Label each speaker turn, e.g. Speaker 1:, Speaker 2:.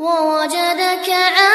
Speaker 1: ووجدك عائلا